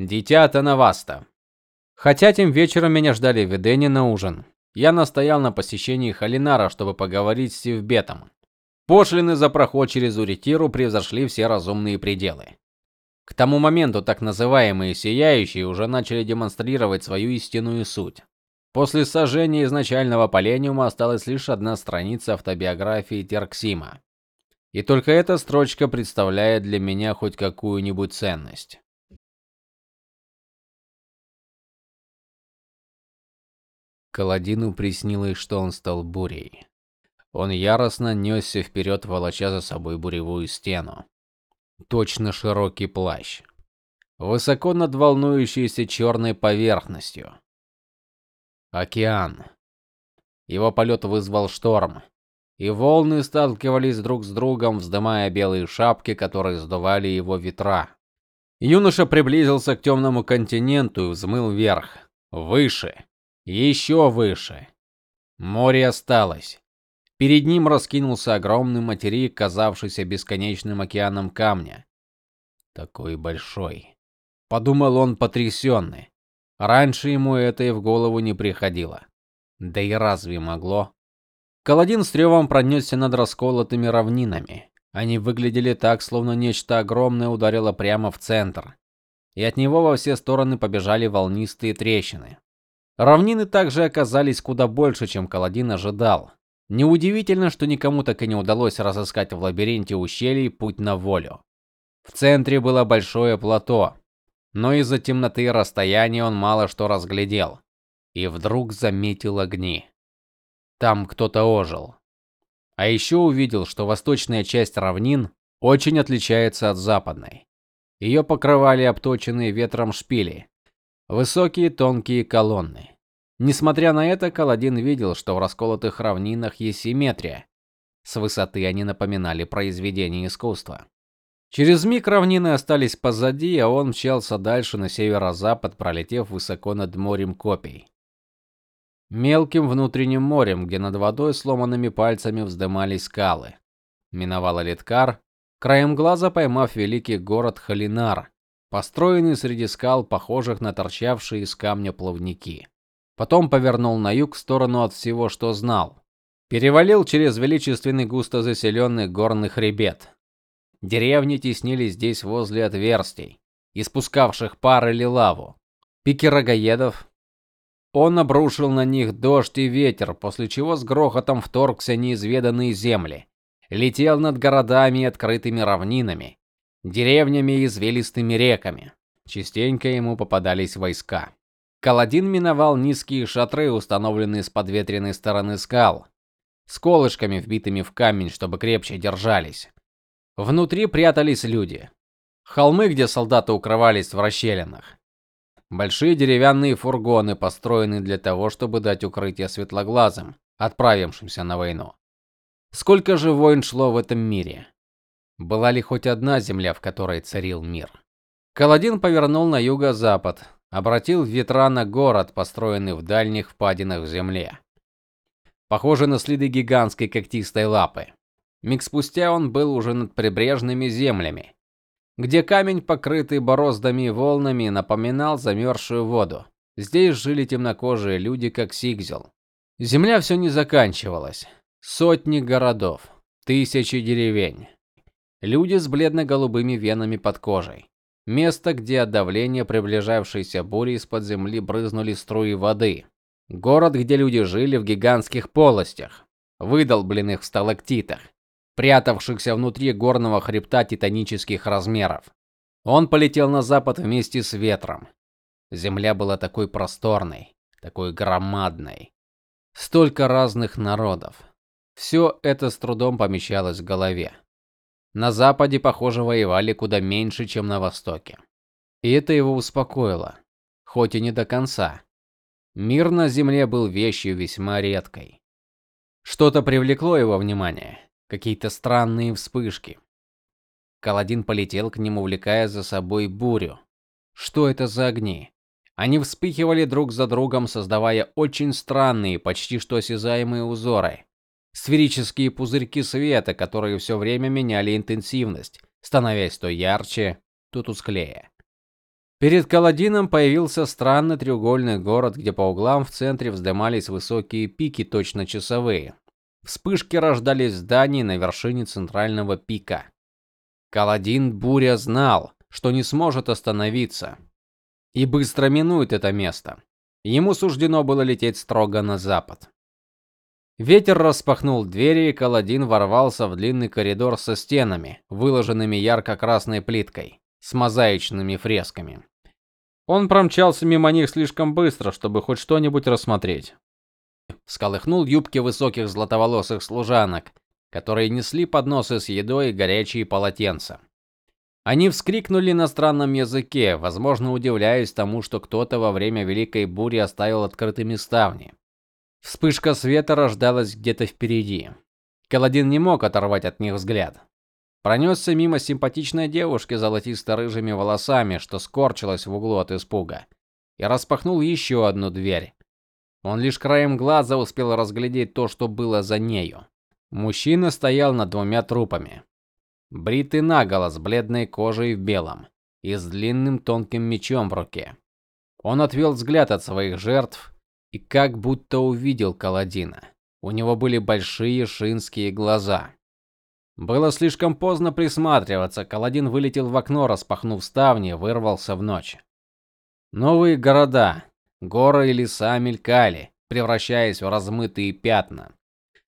Дитя Танаваста. Хотя тем вечером меня ждали в Эдене на ужин. Я настоял на посещении Халинара, чтобы поговорить с Сивбетом. Пошлины за проход через Уритиру превзошли все разумные пределы. К тому моменту так называемые сияющие уже начали демонстрировать свою истинную суть. После сожжения изначального полениума осталась лишь одна страница автобиографии Терксима. И только эта строчка представляет для меня хоть какую-нибудь ценность. Каладину приснилось, что он стал бурей. Он яростно несся вперед, волоча за собой буревую стену. Точно широкий плащ, высоко над волнующейся черной поверхностью. Океан. Его полет вызвал шторм, и волны сталкивались друг с другом, вздымая белые шапки, которые сдували его ветра. Юноша приблизился к темному континенту и взмыл вверх, выше, еще выше. Море осталось. Перед ним раскинулся огромный материк, казавшийся бесконечным океаном камня. Такой большой, подумал он потрясенный. Раньше ему это и в голову не приходило. Да и разве могло? Каладин с ревом пронесся над расколотыми равнинами. Они выглядели так, словно нечто огромное ударило прямо в центр, и от него во все стороны побежали волнистые трещины. Равнины также оказались куда больше, чем Каладин ожидал. Неудивительно, что никому так и не удалось разыскать в лабиринте ущелий путь на волю. В центре было большое плато, но из-за темноты и расстояния он мало что разглядел. И вдруг заметил огни. Там кто-то ожил. А еще увидел, что восточная часть равнин очень отличается от западной. Ее покрывали обточенные ветром шпили, высокие тонкие колонны. Несмотря на это, Каладин видел, что в расколотых равнинах есть симметрия. С высоты они напоминали произведение искусства. Через миг равнины остались позади, а он мчался дальше на северо-запад, пролетев высоко над морем копий. Мелким внутренним морем, где над водой сломанными пальцами вздымались скалы. Миновал Литкар, краем глаза поймав великий город Халинар, построенный среди скал, похожих на торчавшие из камня плавники. Потом повернул на юг в сторону от всего, что знал. Перевалил через величественный густо заселенный горный хребет. Деревни теснились здесь возле отверстий, испускавших пар или лаву. Пики рогаедов. Он обрушил на них дождь и ветер, после чего с грохотом вторгся неизведанные земли. Летел над городами и открытыми равнинами, деревнями и извилистыми реками. Частенько ему попадались войска. Каладин миновал низкие шатры, установленные с подветренной стороны скал, с колышками, вбитыми в камень, чтобы крепче держались. Внутри прятались люди. Холмы, где солдаты укрывались в расщелинах. Большие деревянные фургоны, построенные для того, чтобы дать укрытие светлоглазым, отправившимся на войну. Сколько же войн шло в этом мире? Была ли хоть одна земля, в которой царил мир? Каладин повернул на юго-запад, обратил ветра на город, построенный в дальних впадинах в земле. Похоже на следы гигантской когтистой лапы. Миг спустя он был уже над прибрежными землями, где камень, покрытый бороздами и волнами, напоминал замерзшую воду. Здесь жили темнокожие люди, как Сигзел. Земля все не заканчивалась. Сотни городов, тысячи деревень. Люди с бледно-голубыми венами под кожей. Место, где от давления приближавшейся бури из-под земли брызнули струи воды. Город, где люди жили в гигантских полостях, выдолбленных в сталактитах, прятавшихся внутри горного хребта титанических размеров. Он полетел на запад вместе с ветром. Земля была такой просторной, такой громадной. Столько разных народов. Все это с трудом помещалось в голове. На западе, похоже, воевали куда меньше, чем на востоке. И это его успокоило, хоть и не до конца. Мир на земле был вещью весьма редкой. Что-то привлекло его внимание, какие-то странные вспышки. Каладин полетел к ним, увлекая за собой бурю. Что это за огни? Они вспыхивали друг за другом, создавая очень странные, почти что осязаемые узоры сферические пузырьки света, которые все время меняли интенсивность, становясь то ярче, то тусклее. Перед Каладином появился странный треугольный город, где по углам в центре вздымались высокие пики, точно часовые. Вспышки рождались в здании на вершине центрального пика. Каладин Буря знал, что не сможет остановиться и быстро минует это место. Ему суждено было лететь строго на запад. Ветер распахнул двери, и Каладин ворвался в длинный коридор со стенами, выложенными ярко-красной плиткой, с мозаичными фресками. Он промчался мимо них слишком быстро, чтобы хоть что-нибудь рассмотреть. Всколыхнул юбки высоких златоволосых служанок, которые несли подносы с едой и горячие полотенца. Они вскрикнули на странном языке, возможно, удивляясь тому, что кто-то во время великой бури оставил открытыми ставни. Вспышка света рождалась где-то впереди. Каладин не мог оторвать от них взгляд. Пронесся мимо симпатичной девушки с золотисто-рыжими волосами, что скорчилась в углу от испуга, и распахнул еще одну дверь. Он лишь краем глаза успел разглядеть то, что было за нею. Мужчина стоял над двумя трупами. Бритый наголо, с бледной кожей в белом и с длинным тонким мечом в руке. Он отвел взгляд от своих жертв и как будто увидел Каладина. У него были большие шинские глаза. Было слишком поздно присматриваться. Каладин вылетел в окно, распахнув ставни, вырвался в ночь. Новые города, горы и леса мелькали, превращаясь в размытые пятна.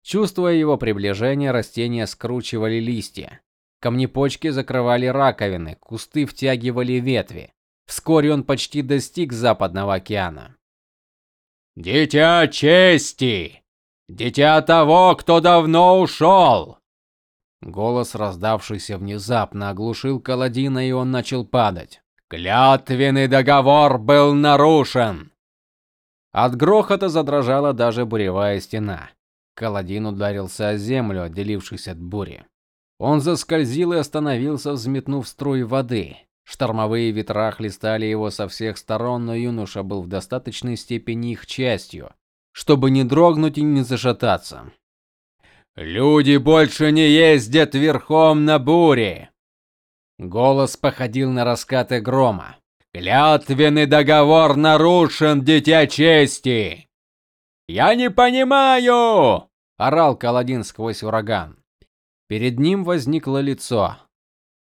Чувствуя его приближение, растения скручивали листья. Камнепочки закрывали раковины, кусты втягивали ветви. Вскоре он почти достиг западного океана. Дитя чести! Дитя того, кто давно ушел!» Голос, раздавшийся внезапно, оглушил Каладина, и он начал падать. Клятвенный договор был нарушен. От грохота задрожала даже буревая стена. Каладин ударился о землю, отделившись от бури. Он заскользил и остановился, взметнув струи воды. Штормовые ветра хлестали его со всех сторон, но юноша был в достаточной степени их частью, чтобы не дрогнуть и не зашататься. Люди больше не ездят верхом на буре. Голос походил на раскаты грома. Клятвенный договор нарушен, дитя чести. Я не понимаю, орал Каладин сквозь ураган. Перед ним возникло лицо,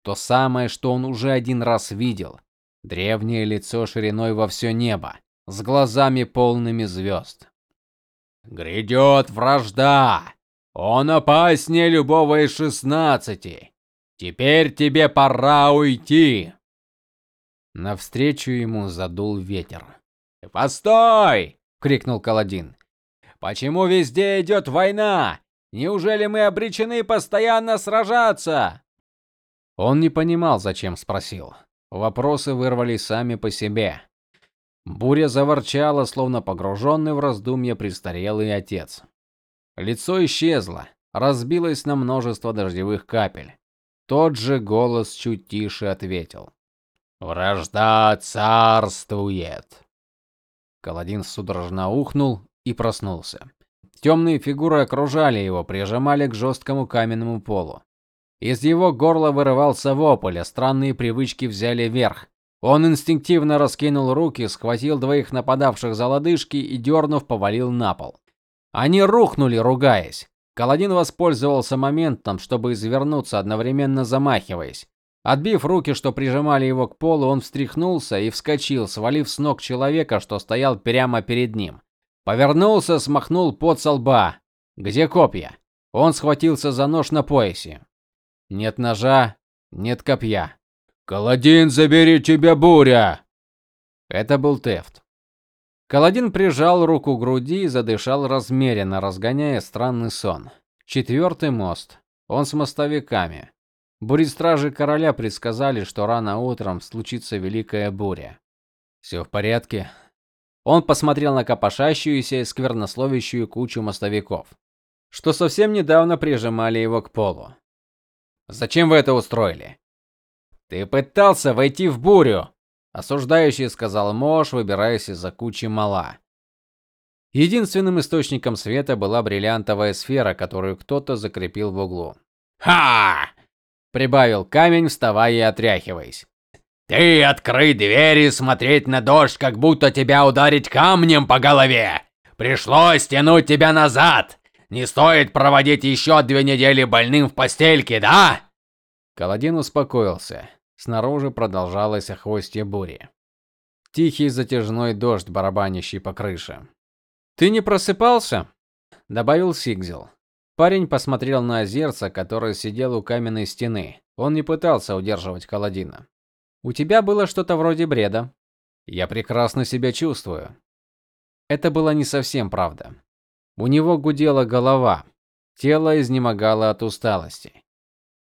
то самое, что он уже один раз видел. Древнее лицо шириной во все небо, с глазами полными звезд. Грядет вражда. Он опаснее любого из шестнадцати. Теперь тебе пора уйти. Навстречу ему задул ветер. "Постой!" крикнул Каладин. "Почему везде идет война? Неужели мы обречены постоянно сражаться?" Он не понимал, зачем спросил. Вопросы вырвались сами по себе. Буря заворчала, словно погруженный в раздумья престарелый отец. Лицо исчезло, разбилось на множество дождевых капель. Тот же голос чуть тише ответил: "Вражда царствует". Каладин судорожно ухнул и проснулся. Темные фигуры окружали его, прижимали к жесткому каменному полу. Из его горла вырывался вопль, а странные привычки взяли верх. Он инстинктивно раскинул руки, схватил двоих нападавших за лодыжки и дернув повалил на пол. Они рухнули, ругаясь. Каладин воспользовался моментом, чтобы извернуться, одновременно замахиваясь. Отбив руки, что прижимали его к полу, он встряхнулся и вскочил, свалив с ног человека, что стоял прямо перед ним. Повернулся, смахнул пот со лба. Где копья? Он схватился за нож на поясе. Нет ножа, нет копья. Каладин, забери тебя буря. Это был Тефт. Каладин прижал руку к груди и задышал размеренно, разгоняя странный сон. Четвертый мост. Он с мостовиками. Буристражи короля предсказали, что рано утром случится великая буря. «Все в порядке. Он посмотрел на копошащуюся и сквернословящую кучу мостовиков, что совсем недавно прижимали его к полу. Зачем вы это устроили? Ты пытался войти в бурю, осуждающий сказал Мош, выбираясь из-за кучи мала. Единственным источником света была бриллиантовая сфера, которую кто-то закрепил в углу. Ха! прибавил камень, вставая и отряхиваясь. Ты открыть дверь и смотреть на дождь, как будто тебя ударить камнем по голове. Пришлось тянуть тебя назад. Не стоит проводить еще две недели больным в постельке, да? Каладин успокоился. Снаружи продолжалось охвостье бури. Тихий затяжной дождь, барабанящий по крыше. Ты не просыпался? добавил Сигзел. Парень посмотрел на озерца, который сидел у каменной стены. Он не пытался удерживать Каладина. У тебя было что-то вроде бреда. Я прекрасно себя чувствую. Это была не совсем правда. У него гудела голова, тело изнемогало от усталости.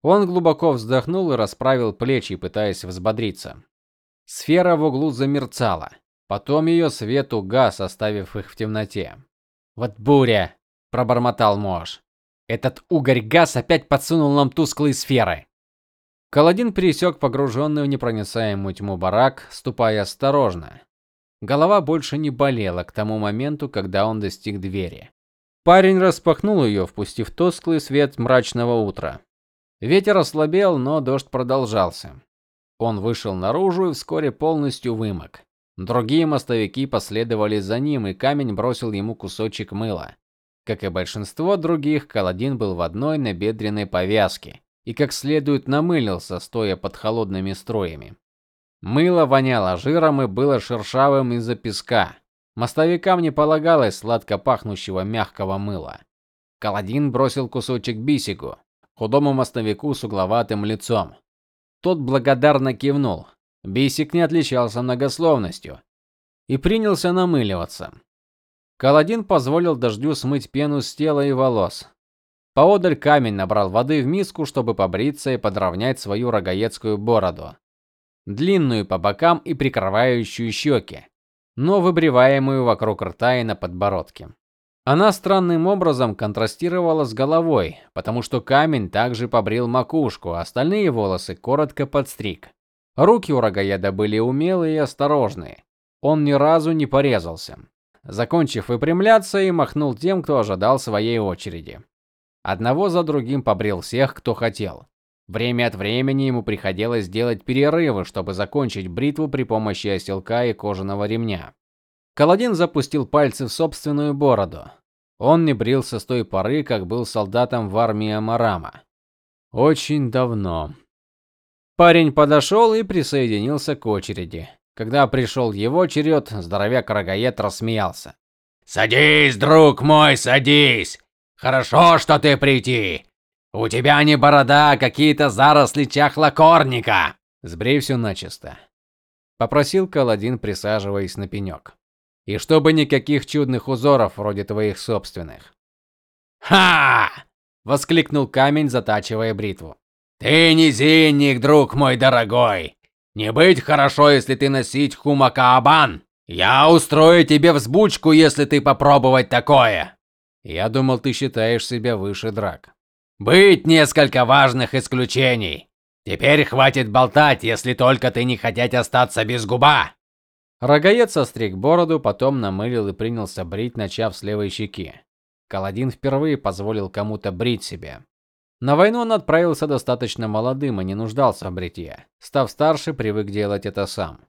Он глубоко вздохнул и расправил плечи, пытаясь взбодриться. Сфера в углу замерцала. Потом ее свет угас, оставив их в темноте. "Вот буря", пробормотал Мош. "Этот угорь-газ опять подсунул нам тусклые сферы". Каладин пересек погруженный в непроницаемую тьму барак, ступая осторожно. Голова больше не болела к тому моменту, когда он достиг двери. Парень распахнул ее, впустив тусклый свет мрачного утра. Ветер ослабел, но дождь продолжался. Он вышел наружу и вскоре полностью вымок. Другие мостовики последовали за ним, и камень бросил ему кусочек мыла. Как и большинство других, Каладин был в одной набедренной повязке и как следует намылился, стоя под холодными струями. Мыло воняло жиром и было шершавым из-за песка. Мостовикам не полагалось сладко пахнущего мягкого мыла. Каладин бросил кусочек бисику, худому мостовику с угловатым лицом. Тот благодарно кивнул. Бисик не отличался многословностью и принялся намыливаться. Каладин позволил дождю смыть пену с тела и волос. Поодаль камень набрал воды в миску, чтобы побриться и подровнять свою рогаецкую бороду, длинную по бокам и прикрывающую щеки, но выбриваемую вокруг рта и на подбородке. Она странным образом контрастировала с головой, потому что камень также побрил макушку, а остальные волосы коротко подстриг. Руки у рогаеда были умелые и осторожные. Он ни разу не порезался. Закончив выпрямляться, и махнул тем, кто ожидал своей очереди. Одного за другим побрил всех, кто хотел. Время от времени ему приходилось делать перерывы, чтобы закончить бритву при помощи оселка и кожаного ремня. Каладин запустил пальцы в собственную бороду. Он не брился с той поры, как был солдатом в армии Амарама. Очень давно. Парень подошел и присоединился к очереди. Когда пришел его черед, здоровяк Рогаед рассмеялся. "Садись, друг мой, садись. Хорошо, что ты прийти. У тебя не борода, а какие-то заросли чахлокорника. Сбрей все начисто", попросил Каладин, присаживаясь на пенек. И чтобы никаких чудных узоров вроде твоих собственных. Ха! воскликнул камень, затачивая бритву. Ты не зинник, друг мой дорогой. Не быть хорошо, если ты носить хумакаабан. Я устрою тебе взбучку, если ты попробовать такое. Я думал, ты считаешь себя выше драк. Быть несколько важных исключений. Теперь хватит болтать, если только ты не хотеть остаться без губа. Рогаец остриг бороду, потом намылил и принялся брить, начав с левой щеки. Каладин впервые позволил кому-то брить себя. На войну он отправился достаточно молодым и не нуждался в бритье. Став старше, привык делать это сам.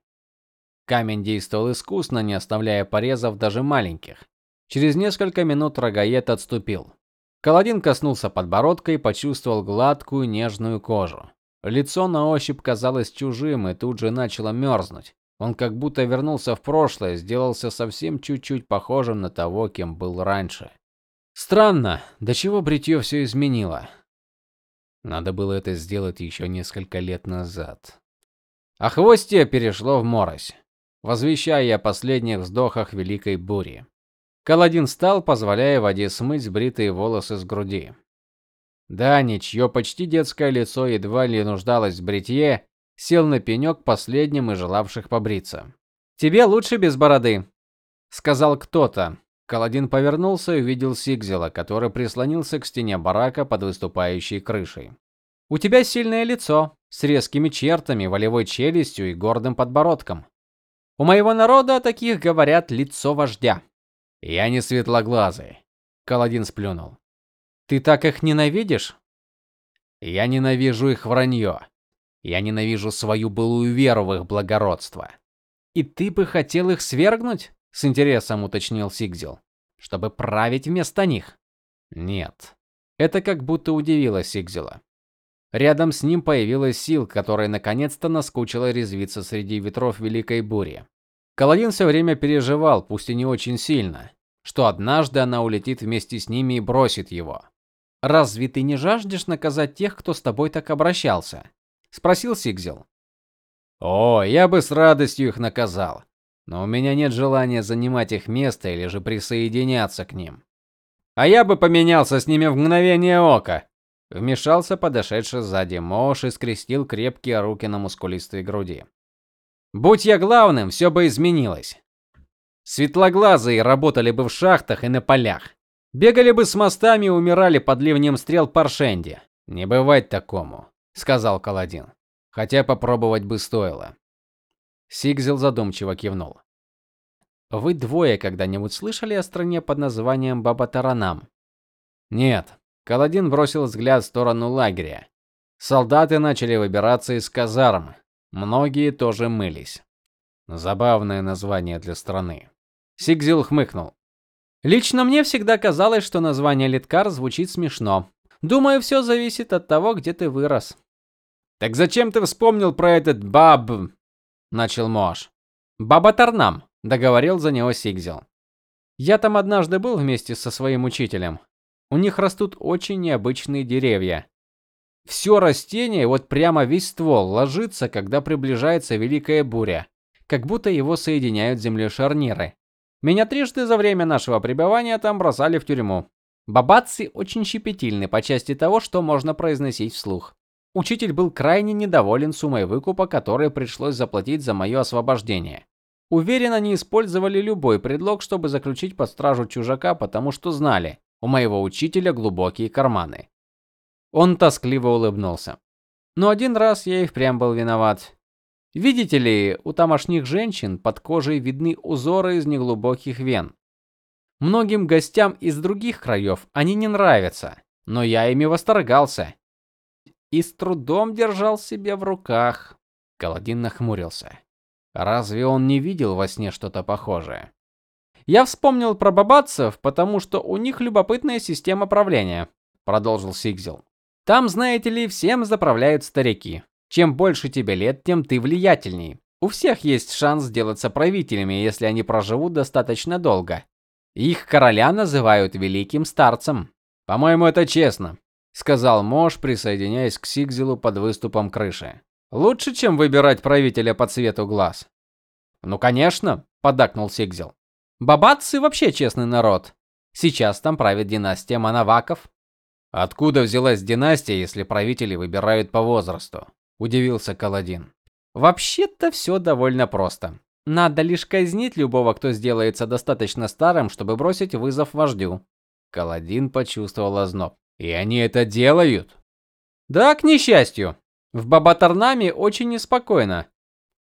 Камень действовал искусно, не оставляя порезов даже маленьких. Через несколько минут рогаед отступил. Каладин коснулся подбородка и почувствовал гладкую, нежную кожу. Лицо на ощупь казалось чужим и тут же начало мерзнуть. Он как будто вернулся в прошлое, сделался совсем чуть-чуть похожим на того, кем был раньше. Странно, до чего бритье все изменило. Надо было это сделать еще несколько лет назад. А хвостье перешло в морось, возвещая о последних вздохах великой бури. Каладин встал, позволяя воде смыть бритые волосы с груди. Дани, чье почти детское лицо едва ли нуждалось в бритье, сел на пенек последним из желавших побриться. Тебе лучше без бороды, сказал кто-то. Каладин повернулся и увидел Сигзела, который прислонился к стене барака под выступающей крышей. У тебя сильное лицо, с резкими чертами, волевой челюстью и гордым подбородком. У моего народа о таких говорят лицо вождя. Я не светлоглазый, Каладин сплюнул. Ты так их ненавидишь? Я ненавижу их вранье. Я ненавижу свою былую веру в их благородство. И ты бы хотел их свергнуть? с интересом уточнил Сигзил. Чтобы править вместо них? Нет. Это как будто удивило Сигзила. Рядом с ним появилась сил, которая наконец-то наскучила резвиться среди ветров великой бури. Каладин все время переживал, пусть и не очень сильно, что однажды она улетит вместе с ними и бросит его. Разве ты не жаждешь наказать тех, кто с тобой так обращался? спросил Сигзел. О, я бы с радостью их наказал, но у меня нет желания занимать их место или же присоединяться к ним. А я бы поменялся с ними в мгновение ока, Вмешался подошедший сзади Мош и скрестил крепкие руки на мускулистой груди. Будь я главным, все бы изменилось. Светлоглазые работали бы в шахтах и на полях. Бегали бы с мостами и умирали под ливнем стрел Паршенди. Не бывать такому, сказал Каладин. Хотя попробовать бы стоило. Сигзел задумчиво кивнул. Вы двое когда-нибудь слышали о стране под названием Бабатаранам? Нет, Каладин бросил взгляд в сторону лагеря. Солдаты начали выбираться из казарм. Многие тоже мылись. Забавное название для страны. Сигзил хмыкнул. Лично мне всегда казалось, что название Литкар звучит смешно. Думаю, все зависит от того, где ты вырос. Так зачем ты вспомнил про этот баб? начал Мош. Баба Тарнам, договорил за него Сигзил. Я там однажды был вместе со своим учителем. У них растут очень необычные деревья. Все растение, вот прямо весь ствол, ложится, когда приближается великая буря, как будто его соединяют с землей шарниры. Меня трижды за время нашего пребывания там бросали в тюрьму. Бабатцы очень щепетильны по части того, что можно произносить вслух. Учитель был крайне недоволен суммой выкупа, которую пришлось заплатить за мое освобождение. Уверен, они использовали любой предлог, чтобы заключить под стражу чужака, потому что знали, у моего учителя глубокие карманы. Он тоскливо улыбнулся. Но один раз я и впрямь был виноват. Видите ли, у тамошних женщин под кожей видны узоры из неглубоких вен. Многим гостям из других краев они не нравятся, но я ими восторгался и с трудом держал себя в руках. Каладин нахмурился. Разве он не видел во сне что-то похожее? Я вспомнил про бабатцев, потому что у них любопытная система правления, продолжил Сигзел. Там, знаете ли, всем заправляют старики. Чем больше тебе лет, тем ты влиятельней. У всех есть шанс сделаться правителями, если они проживут достаточно долго. Их короля называют великим старцем. По-моему, это честно, сказал Мош, присоединяясь к Сигзелу под выступом крыши. Лучше, чем выбирать правителя по цвету глаз. Ну, конечно, поддакнул Сигзел. Бабатцы вообще честный народ. Сейчас там правит династия Манаваков. Откуда взялась династия, если правители выбирают по возрасту? удивился Каладин. Вообще-то все довольно просто. Надо лишь казнить любого, кто сделается достаточно старым, чтобы бросить вызов вождю. Каладин почувствовал озноб. И они это делают? Да, к несчастью. В Бабатарнаме очень неспокойно.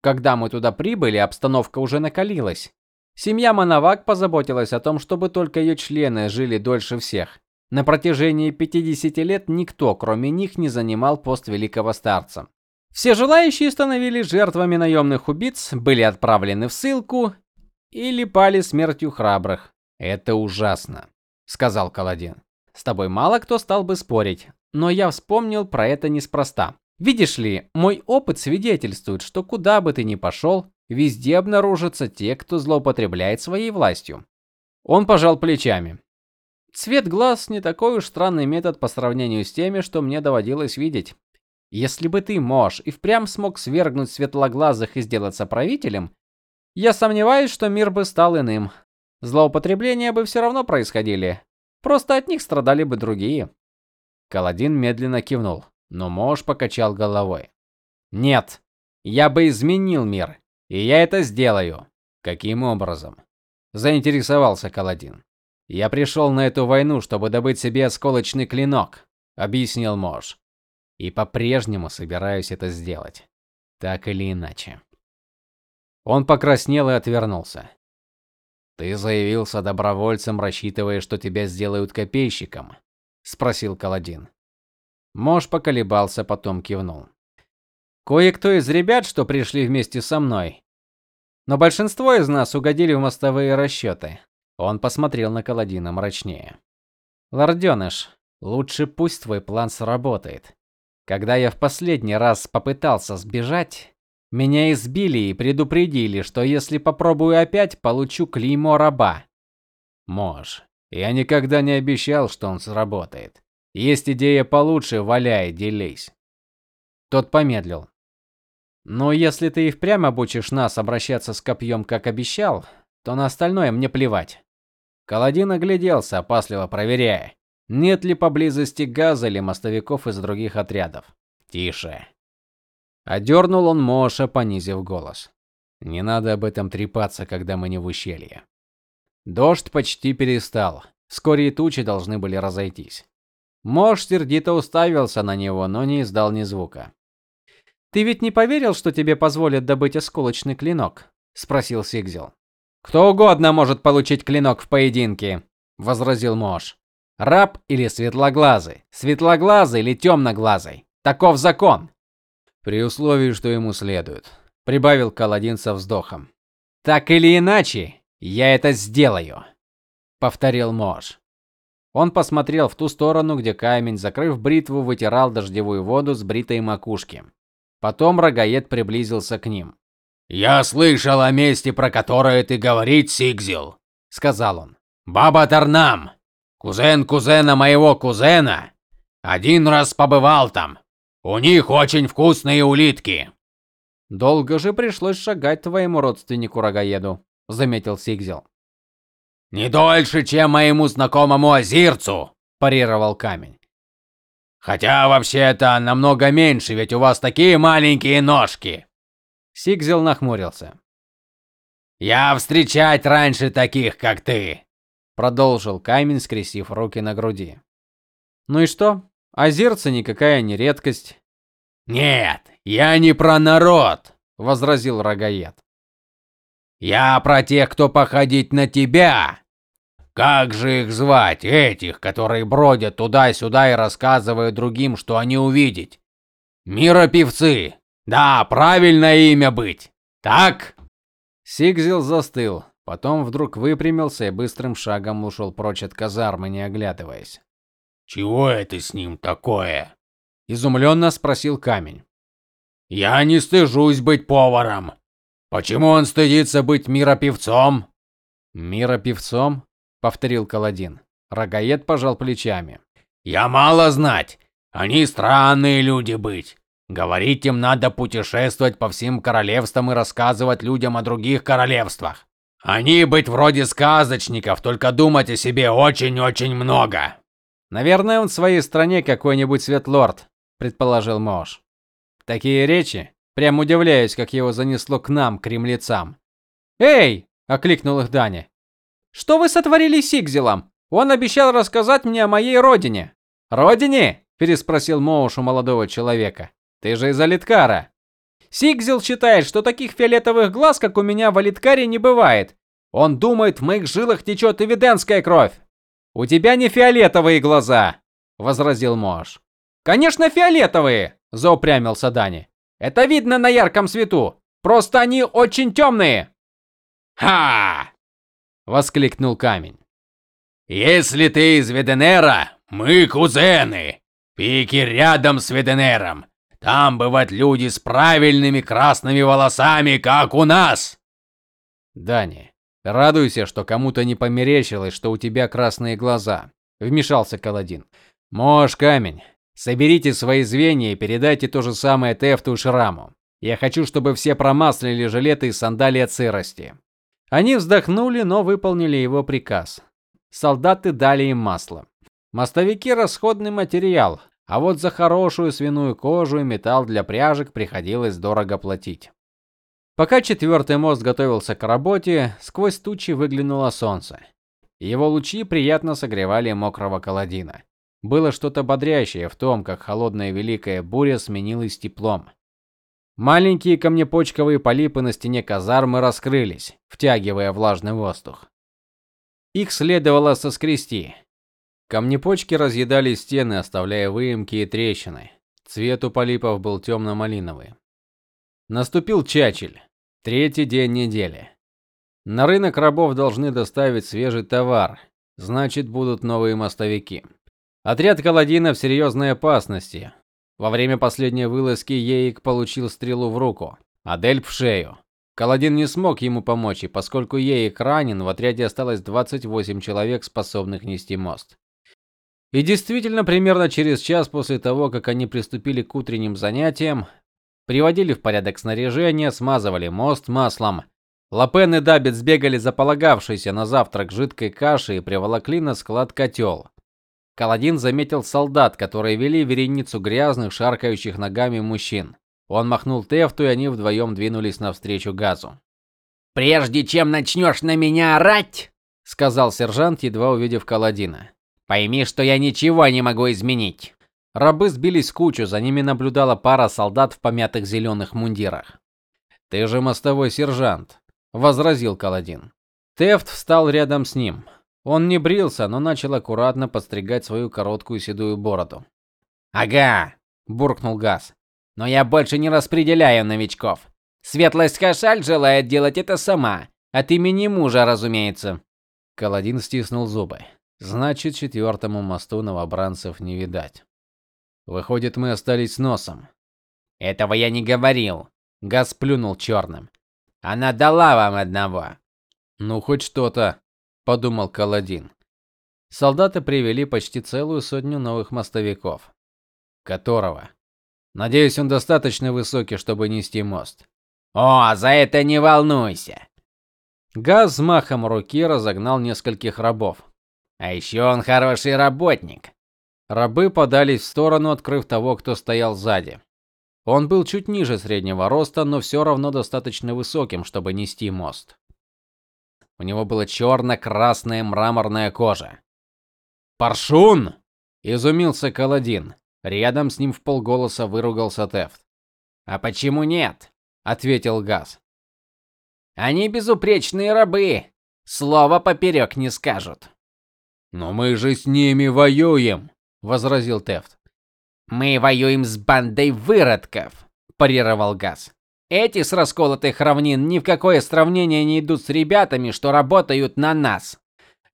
Когда мы туда прибыли, обстановка уже накалилась. Семья Манавак позаботилась о том, чтобы только ее члены жили дольше всех. На протяжении 50 лет никто, кроме них, не занимал пост великого старца. Все желающие становились жертвами наемных убийц, были отправлены в ссылку или пали смертью храбрых. Это ужасно, сказал Каладин. С тобой мало кто стал бы спорить, но я вспомнил про это неспроста. Видишь ли, мой опыт свидетельствует, что куда бы ты ни пошел, везде обнаружатся те, кто злоупотребляет своей властью. Он пожал плечами. Цвет глаз не такой уж странный метод по сравнению с теми, что мне доводилось видеть. Если бы ты, Мош, и впрямь смог свергнуть светлоглазых и сделаться правителем, я сомневаюсь, что мир бы стал иным. Злоупотребления бы все равно происходили. Просто от них страдали бы другие. Каладин медленно кивнул, но Мош покачал головой. Нет. Я бы изменил мир, и я это сделаю. Каким образом? заинтересовался Каладин. Я пришел на эту войну, чтобы добыть себе осколочный клинок, объяснил Мош. И по-прежнему собираюсь это сделать, так или иначе. Он покраснел и отвернулся. Ты заявился добровольцем, рассчитывая, что тебя сделают копейщиком, спросил Каладин. Мош поколебался, потом кивнул. Кое-кто из ребят, что пришли вместе со мной, но большинство из нас угодили в мостовые расчеты. Он посмотрел на Каладина мрачнее. Лордёныш, лучше пусть твой план сработает. Когда я в последний раз попытался сбежать, меня избили и предупредили, что если попробую опять, получу клеймо раба. Мож, я никогда не обещал, что он сработает. Есть идея получше, валяй, делись. Тот помедлил. Но если ты и впрямь обучишь нас обращаться с копьем, как обещал, то на остальное мне плевать. Каладин огляделся, опасливо проверяя, нет ли поблизости газа или мостовиков из других отрядов. Тише. Одернул он Моша, понизив голос. Не надо об этом трепаться, когда мы не в ущелье. Дождь почти перестал. Вскоре и тучи должны были разойтись. Мош сердито уставился на него, но не издал ни звука. Ты ведь не поверил, что тебе позволят добыть осколочный клинок? спросил Сигзел. Кто угодно может получить клинок в поединке, возразил Мош. Раб или светлоглазый, светлоглазый или темноглазый. Таков закон. При условии, что ему следует, прибавил Каладин со вздохом. Так или иначе, я это сделаю, повторил Мош. Он посмотрел в ту сторону, где камень, закрыв бритву, вытирал дождевую воду с бритой макушки. Потом рогаед приблизился к ним. "Я слышал о месте, про которое ты говоришь, Сигзил", сказал он. "Баба Тарнам, кузен кузена моего кузена, один раз побывал там. У них очень вкусные улитки". Долго же пришлось шагать твоему родственнику рогаеду, заметил Сигзил. Не дольше, чем моему знакомому Азирцу, парировал камень. Хотя вообще-то намного меньше, ведь у вас такие маленькие ножки. Сигзел нахмурился. Я встречать раньше таких, как ты, продолжил камень, скрестив руки на груди. Ну и что? Азирцы никакая не редкость. Нет, я не про народ, возразил рогаед. Я про тех, кто походить на тебя. Как же их звать, этих, которые бродят туда-сюда и рассказывают другим, что они увидеть? Миропевцы. Да, правильное имя быть. Так? Сигзил застыл, потом вдруг выпрямился и быстрым шагом ушел прочь от казармы, не оглядываясь. Чего это с ним такое? изумленно спросил Камень. Я не стыжусь быть поваром. Почему он стыдится быть миропевцом? Миропевцом? повторил Каладин. Рогаед пожал плечами. Я мало знать. Они странные люди быть. Говорить им надо путешествовать по всем королевствам и рассказывать людям о других королевствах. Они быть вроде сказочников, только думать о себе очень-очень много. Наверное, он в своей стране какой-нибудь светлорд, предположил Мош. Такие речи, прям удивляюсь, как его занесло к нам, кремлецам. Эй, окликнул их Даня. Что вы сотворили с Сигзелом? Он обещал рассказать мне о моей родине. Родине? переспросил Моуш у молодого человека. Ты же из Алиткара. Сигзел считает, что таких фиолетовых глаз, как у меня в Алиткаре, не бывает. Он думает, в моих жилах течет эвиденская кровь. У тебя не фиолетовые глаза, возразил Мош. Конечно, фиолетовые, заупрямился Дани. Это видно на ярком свету. Просто они очень темные. Ха! воскликнул камень. Если ты из Веденера, мы кузены. Пики рядом с Веденером. Там бывают люди с правильными красными волосами, как у нас. Дани, радуйся, что кому-то не померещилось, что у тебя красные глаза, вмешался Каладин. Мож камень, соберите свои звенья и передайте то же самое Тефту и Шраму. Я хочу, чтобы все промаслили жилеты и сандалии от сырости. Они вздохнули, но выполнили его приказ. Солдаты дали им масло. Мостовики расходный материал, а вот за хорошую свиную кожу и металл для пряжек приходилось дорого платить. Пока четвертый мост готовился к работе, сквозь тучи выглянуло солнце. Его лучи приятно согревали мокрого колодина. Было что-то бодрящее в том, как холодная великая буря сменилась теплом. Маленькие камнепочковые полипы на стене казармы раскрылись, втягивая влажный воздух. Их следовало соскрести. Камнепочки разъедали стены, оставляя выемки и трещины. Цвет у полипов был темно малиновый Наступил Чачель, третий день недели. На рынок рабов должны доставить свежий товар, значит, будут новые мостовики. Отряд Каладина в серьезной опасности. Во время последней вылазки Еик получил стрелу в руку, а Дельп в шею. Каладин не смог ему помочь, и поскольку Еик ранен, в отряде осталось 28 человек, способных нести мост. И действительно, примерно через час после того, как они приступили к утренним занятиям, приводили в порядок снаряжение, смазывали мост маслом, Лапен и Дабит сбегали за полагавшейся на завтрак жидкой кашей и приволокли на склад котел. Каладин заметил солдат, которые вели вереницу грязных, шаркающих ногами мужчин. Он махнул Тефту, и они вдвоем двинулись навстречу газу. "Прежде чем начнешь на меня орать", сказал сержант, едва увидев Каладина. "Пойми, что я ничего не могу изменить". Рабы сбились в кучу, за ними наблюдала пара солдат в помятых зеленых мундирах. "Ты же мостовой сержант", возразил Каладин. Тефт встал рядом с ним. Он не брился, но начал аккуратно подстригать свою короткую седую бороду. "Ага", буркнул Газ. "Но я больше не распределяю новичков. Светлость Хашаль желает делать это сама, от имени мужа, разумеется". Каладин стиснул зубы. Значит, четвертому мосту новобранцев не видать. Выходит, мы остались с носом. Этого я не говорил. Газ плюнул черным. Она дала вам одного. Ну хоть что-то, подумал Каладин. Солдаты привели почти целую сотню новых мостовиков. Которого? Надеюсь, он достаточно высокий, чтобы нести мост. О, за это не волнуйся. Газ махом руки разогнал нескольких рабов. А еще он хороший работник. Рабы подались в сторону, открыв того, кто стоял сзади. Он был чуть ниже среднего роста, но все равно достаточно высоким, чтобы нести мост. У него была черно красная мраморная кожа. "Паршун!" изумился Каладин. Рядом с ним в полголоса выругался Тефт. "А почему нет?" ответил Газ. "Они безупречные рабы, слова поперек не скажут". "Но мы же с ними воюем", возразил Тефт. Мы воюем с бандой выродков, парировал Газ. Эти с расколотых равнин ни в какое сравнение не идут с ребятами, что работают на нас.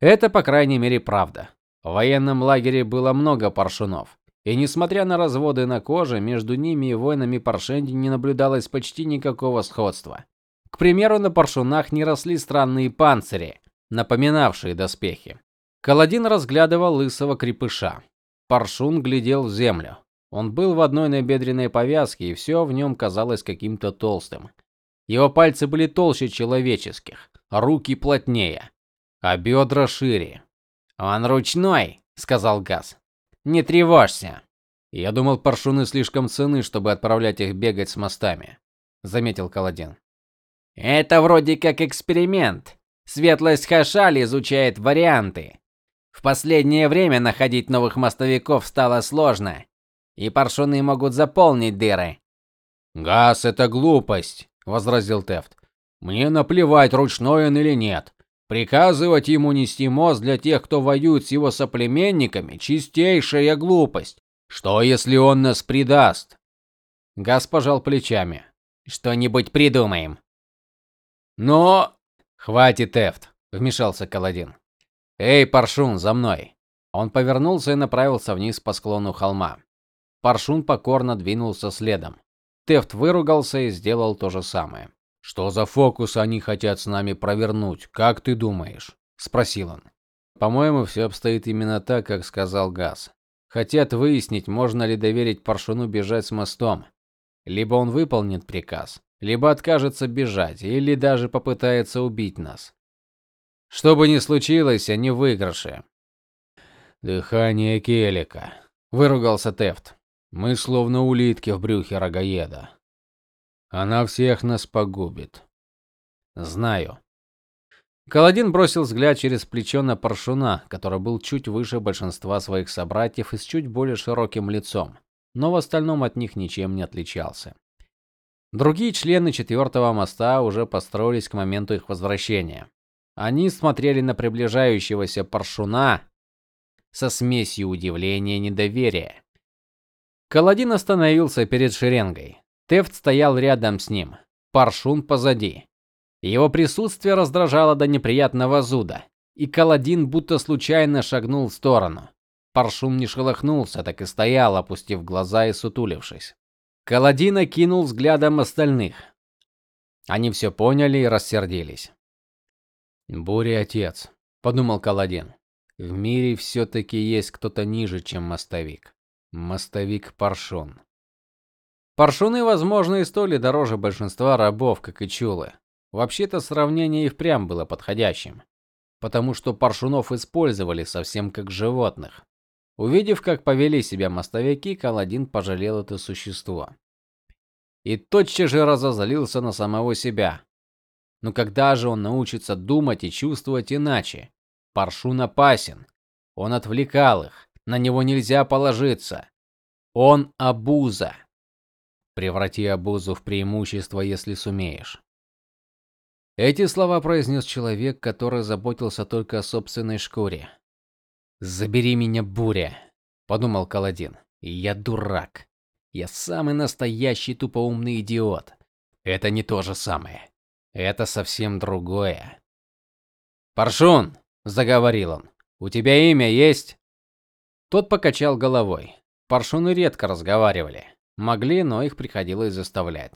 Это, по крайней мере, правда. В военном лагере было много паршунов, и несмотря на разводы на коже, между ними и воинами Паршенди не наблюдалось почти никакого сходства. К примеру, на паршунах не росли странные панцири, напоминавшие доспехи. Каладин разглядывал лысого крепыша. Паршун глядел в землю. Он был в одной набедренной повязке, и все в нем казалось каким-то толстым. Его пальцы были толще человеческих, руки плотнее, а бедра шире. "Он ручной", сказал Газ. "Не тревожься". Я думал, паршуны слишком ценны, чтобы отправлять их бегать с мостами, заметил Каладин. Это вроде как эксперимент. Светлость Хашали изучает варианты. В последнее время находить новых мостовиков стало сложно, и паршуны могут заполнить дыры. Газ это глупость, возразил Тефт. Мне наплевать, ручной он или нет. Приказывать ему нести мост для тех, кто воюет с его соплеменниками чистейшая глупость. Что если он нас предаст? Газ пожал плечами. Что-нибудь придумаем. Но хватит, Тефт, вмешался Каладин. Эй, Паршун, за мной. Он повернулся и направился вниз по склону холма. Паршун покорно двинулся следом. Тефт выругался и сделал то же самое. Что за фокус они хотят с нами провернуть, как ты думаешь? спросил он. По-моему, все обстоит именно так, как сказал Газ. Хотят выяснить, можно ли доверить Паршуну бежать с мостом. Либо он выполнит приказ, либо откажется бежать, или даже попытается убить нас. Что бы ни случилось, они в выигрыше. Дыхание Келика, выругался Тефт. Мы словно улитки в брюхе рогаеда. Она всех нас погубит. Знаю. Каладин бросил взгляд через плечо на Паршуна, который был чуть выше большинства своих собратьев и с чуть более широким лицом, но в остальном от них ничем не отличался. Другие члены четвертого моста уже построились к моменту их возвращения. Они смотрели на приближающегося паршуна со смесью удивления и недоверия. Каладин остановился перед шеренгой. Тефт стоял рядом с ним, Паршун позади. Его присутствие раздражало до неприятного зуда, и Каладин будто случайно шагнул в сторону. Паршун не шелохнулся, так и стоял, опустив глаза и сутулившись. Каладин окинул взглядом остальных. Они все поняли и рассердились. Буря отец, подумал Каладин. В мире все таки есть кто-то ниже, чем мостовик. Мостовик Паршун. Паршуны, возможно, и стоили дороже большинства рабов, как и чулы. Вообще-то сравнение и впрямь было подходящим, потому что паршунов использовали совсем как животных. Увидев, как повели себя мостовики, Каладин пожалел это существо. И тотчас же разозлился на самого себя. Но когда же он научится думать и чувствовать иначе? Паршун опасен. Он отвлекал их. На него нельзя положиться. Он обуза. Преврати обузу в преимущество, если сумеешь. Эти слова произнес человек, который заботился только о собственной шкуре. Забери меня, буря, подумал Каладин. Я дурак. Я самый настоящий тупоумный идиот. Это не то же самое. Это совсем другое. Паршун, заговорил он. У тебя имя есть? Тот покачал головой. Паршуны редко разговаривали. Могли, но их приходилось заставлять.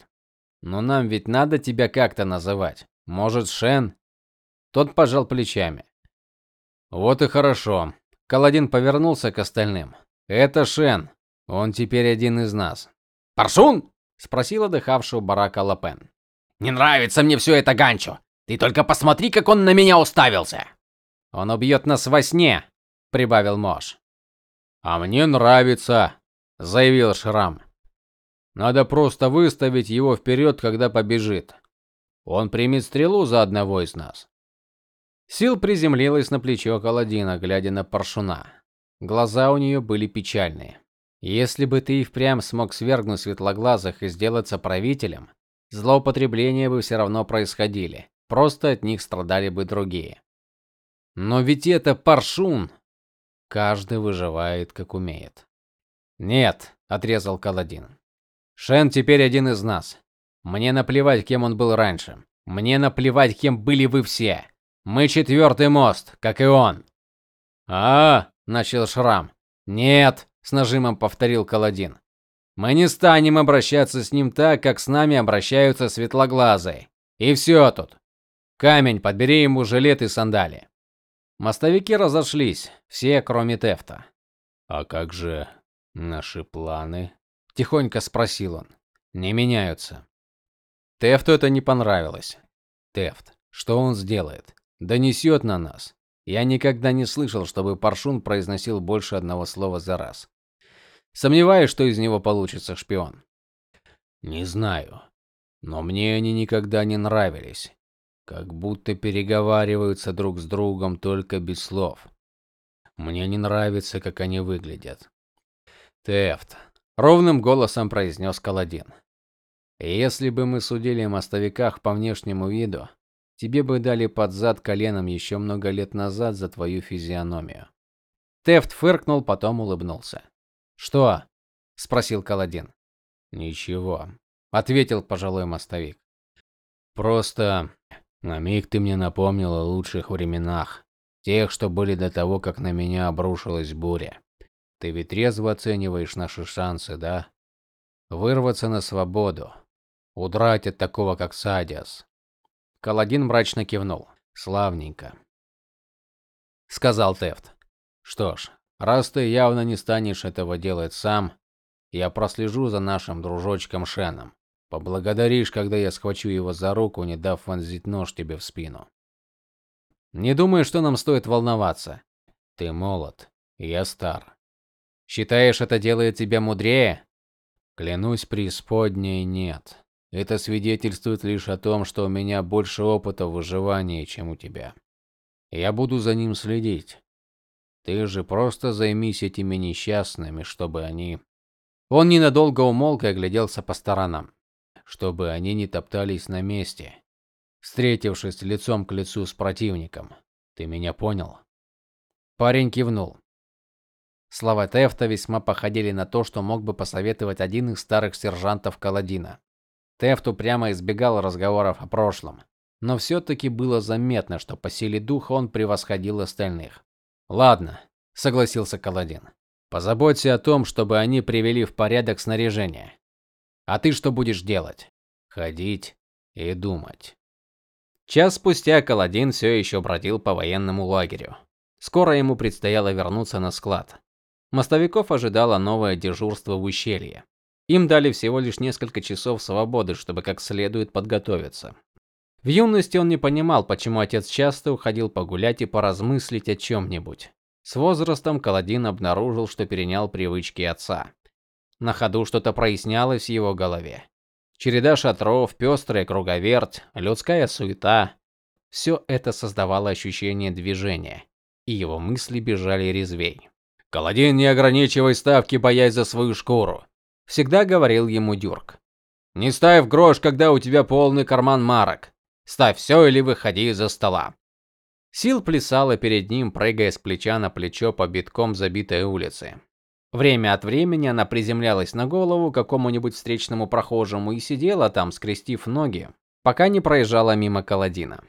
Но нам ведь надо тебя как-то называть. Может, Шен? Тот пожал плечами. Вот и хорошо. Каладин повернулся к остальным. Это Шен. Он теперь один из нас. Паршун? спросила дыхавшего барака Лапен. Не нравится мне все это, Ганчо. Ты только посмотри, как он на меня уставился. Он убьет нас во сне, прибавил Мош. А мне нравится, заявил Шрам. Надо просто выставить его вперед, когда побежит. Он примет стрелу за одного из нас. Сил приземлилась на плечо Каладина, глядя на Паршуна. Глаза у нее были печальные. Если бы ты и впрямь смог свергнуть светлоглазых и сделаться правителем, злоупотребления бы все равно происходили. Просто от них страдали бы другие. Но ведь это Паршун. Каждый выживает, как умеет. Нет, отрезал Каладин. Шен теперь один из нас. Мне наплевать, кем он был раньше. Мне наплевать, кем были вы все. Мы четвертый мост, как и он. А, начал Шрам. Нет, с нажимом повторил Каладин. Мы не станем обращаться с ним так, как с нами обращаются светлоглазые. И все тут. Камень, подбери ему жилет и сандали. Мостовики разошлись, все, кроме Тефта. А как же наши планы? тихонько спросил он. Не меняются. Тефту это не понравилось. Тефт, что он сделает? Донесет на нас. Я никогда не слышал, чтобы Паршун произносил больше одного слова за раз. Сомневаюсь, что из него получится шпион. Не знаю, но мне они никогда не нравились. Как будто переговариваются друг с другом только без слов. Мне не нравится, как они выглядят. Тефт, ровным голосом произнес Каладин. Если бы мы судили о мостовиках по внешнему виду, тебе бы дали под зад коленом еще много лет назад за твою физиономию. Тефт фыркнул, потом улыбнулся. "Что?" спросил Каладин. "Ничего", ответил пожилой мостовик. "Просто на миг ты мне напомнил о лучших временах, тех, что были до того, как на меня обрушилась буря. Ты ведь трезво оцениваешь наши шансы, да? Вырваться на свободу, Удрать от такого, как Садиас. Каладин мрачно кивнул. Славненько, сказал Тефт. Что ж, раз ты явно не станешь этого делать сам, я прослежу за нашим дружочком Шеном. Поблагодаришь, когда я схвачу его за руку, не дав вонзить нож тебе в спину. Не думаю, что нам стоит волноваться. Ты молод, я стар. Считаешь, это делает тебя мудрее? Клянусь преисподней, нет. Это свидетельствует лишь о том, что у меня больше опыта в выживании, чем у тебя. Я буду за ним следить. Ты же просто займись этими несчастными, чтобы они Он ненадолго умолк и огляделся по сторонам, чтобы они не топтались на месте, встретившись лицом к лицу с противником. Ты меня понял? Парень кивнул. Слова Тефта весьма походили на то, что мог бы посоветовать один из старых сержантов Каладина. Тефт прямо избегал разговоров о прошлом, но все таки было заметно, что по силе духа он превосходил остальных. "Ладно", согласился Каладин. "Позаботься о том, чтобы они привели в порядок снаряжение. А ты что будешь делать? Ходить и думать". Час спустя Каладин все еще бродил по военному лагерю. Скоро ему предстояло вернуться на склад. Мостовиков ожидало новое дежурство в ущелье. Им дали всего лишь несколько часов свободы, чтобы как следует подготовиться. В юности он не понимал, почему отец часто уходил погулять и поразмыслить о чем нибудь С возрастом Каладин обнаружил, что перенял привычки отца. На ходу что-то прояснялось в его голове. Череда шатров, пестрая круговерть, людская суета все это создавало ощущение движения, и его мысли бежали резвей. Каладин, не ограничивай ставки, боясь за свою шкуру, всегда говорил ему Дюрк. Не ставь грош, когда у тебя полный карман марок. Ставь все или выходи из-за стола. Сил плясала перед ним, прыгая с плеча на плечо по битком забитой улице. Время от времени она приземлялась на голову какому-нибудь встречному прохожему и сидела там, скрестив ноги, пока не проезжала мимо Каладина.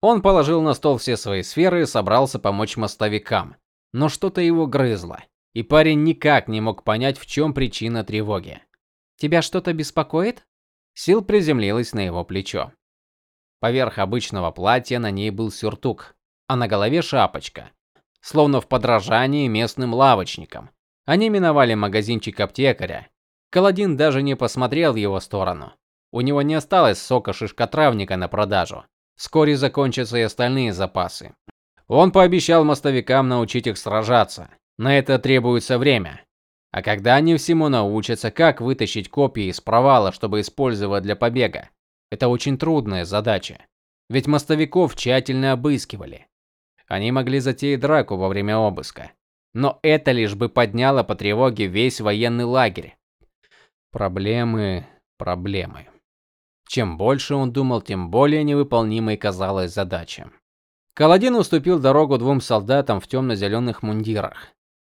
Он положил на стол все свои сферы и собрался помочь мостовикам, но что-то его грызло, и парень никак не мог понять, в чем причина тревоги. Тебя что-то беспокоит? Сил приземлилась на его плечо. Поверх обычного платья на ней был сюртук, а на голове шапочка, словно в подражании местным лавочникам. Они миновали магазинчик аптекаря. Каладин даже не посмотрел в его сторону. У него не осталось сока шишкотравника на продажу. Вскоре закончатся и остальные запасы. Он пообещал мостовикам научить их сражаться. На это требуется время. А когда они всему научатся, как вытащить копии из провала, чтобы использовать для побега, это очень трудная задача. Ведь мостовиков тщательно обыскивали. Они могли затеять драку во время обыска, но это лишь бы подняло по тревоге весь военный лагерь. Проблемы, проблемы. Чем больше он думал, тем более невыполнимой казалась задача. Каладин уступил дорогу двум солдатам в темно зеленых мундирах.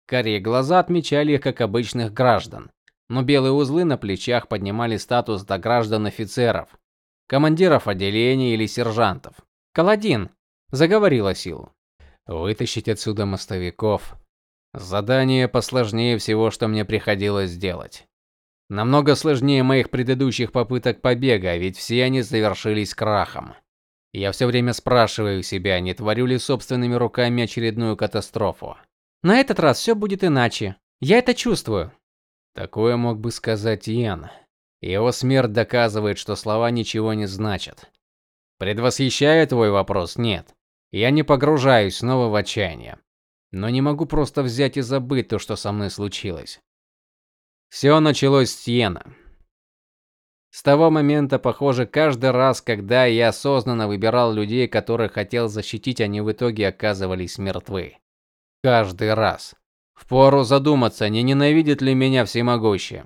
Карие глаза отмечали их как обычных граждан, но белые узлы на плечах поднимали статус до граждан-офицеров, командиров отделений или сержантов. "Каладин", заговорила Сил. "Вытащить отсюда мостовиков. Задание посложнее всего, что мне приходилось делать. Намного сложнее моих предыдущих попыток побега, ведь все они завершились крахом. Я все время спрашиваю себя, не творю ли собственными руками очередную катастрофу. На этот раз все будет иначе. Я это чувствую. Такое мог бы сказать Ян. Его смерть доказывает, что слова ничего не значат. Предвосхищая твой вопрос, нет. Я не погружаюсь снова в отчаяние. Но не могу просто взять и забыть то, что со мной случилось. Все началось с Йена. С того момента, похоже, каждый раз, когда я осознанно выбирал людей, которых хотел защитить, они в итоге оказывались мертвы. Каждый раз. Впору задуматься, не ненавидит ли меня всемогущий.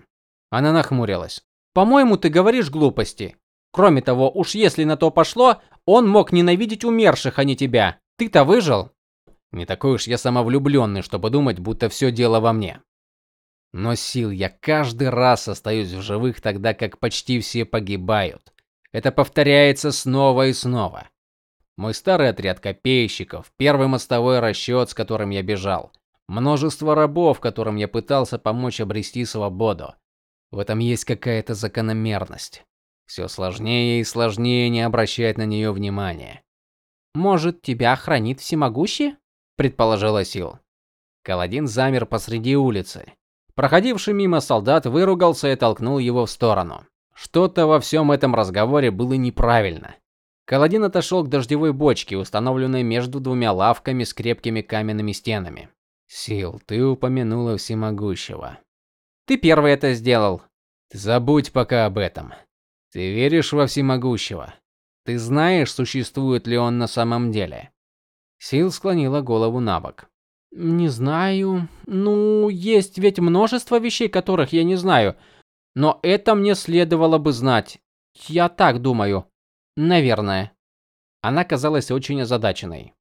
Она нахмурилась. По-моему, ты говоришь глупости. Кроме того, уж если на то пошло, он мог ненавидеть умерших, а не тебя. Ты-то выжил. Не такой уж я самовлюбленный, чтобы думать, будто все дело во мне. Но сил я каждый раз остаюсь в живых, тогда как почти все погибают. Это повторяется снова и снова. Мой старый отряд копейщиков, первый мостовой расчет, с которым я бежал, множество рабов, которым я пытался помочь обрести свободу. В этом есть какая-то закономерность. Все сложнее и сложнее не обращать на нее внимания. Может, тебя хранит всемогущий? предположила Сил. Каладин замер посреди улицы. Проходивший мимо солдат выругался и толкнул его в сторону. Что-то во всем этом разговоре было неправильно. Каладин отошел к дождевой бочке, установленной между двумя лавками с крепкими каменными стенами. Сил, ты упомянула всемогущего. Ты первый это сделал. Забудь пока об этом. Ты веришь во всемогущего? Ты знаешь, существует ли он на самом деле? Сил склонила голову набок. Не знаю. Ну, есть ведь множество вещей, которых я не знаю. Но это мне следовало бы знать. Я так думаю. Наверное. Она казалась очень озадаченной.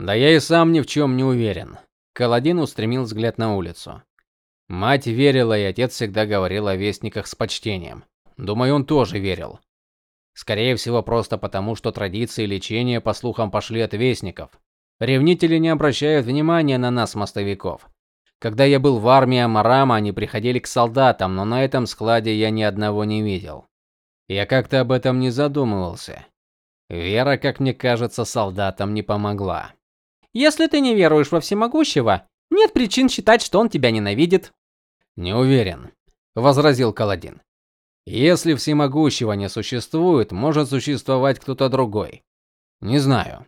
Да я и сам ни в чем не уверен. Каладин устремил взгляд на улицу. Мать верила, и отец всегда говорил о вестниках с почтением. Думаю, он тоже верил. Скорее всего, просто потому, что традиции лечения, по слухам, пошли от вестников. Ревнители не обращают внимания на нас, мостовиков. Когда я был в армии Амарама, они приходили к солдатам, но на этом складе я ни одного не видел. Я как-то об этом не задумывался. Вера, как мне кажется, солдатам не помогла. Если ты не веруешь во всемогущего, нет причин считать, что он тебя ненавидит. Не уверен, возразил Каладин. Если всемогущего не существует, может существовать кто-то другой. Не знаю.